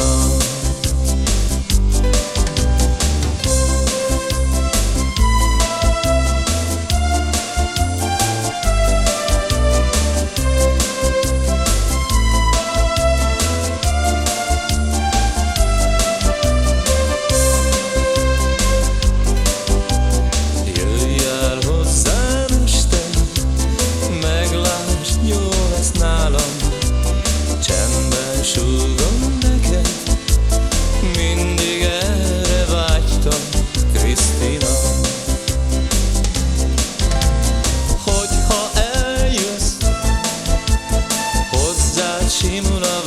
love. Shimura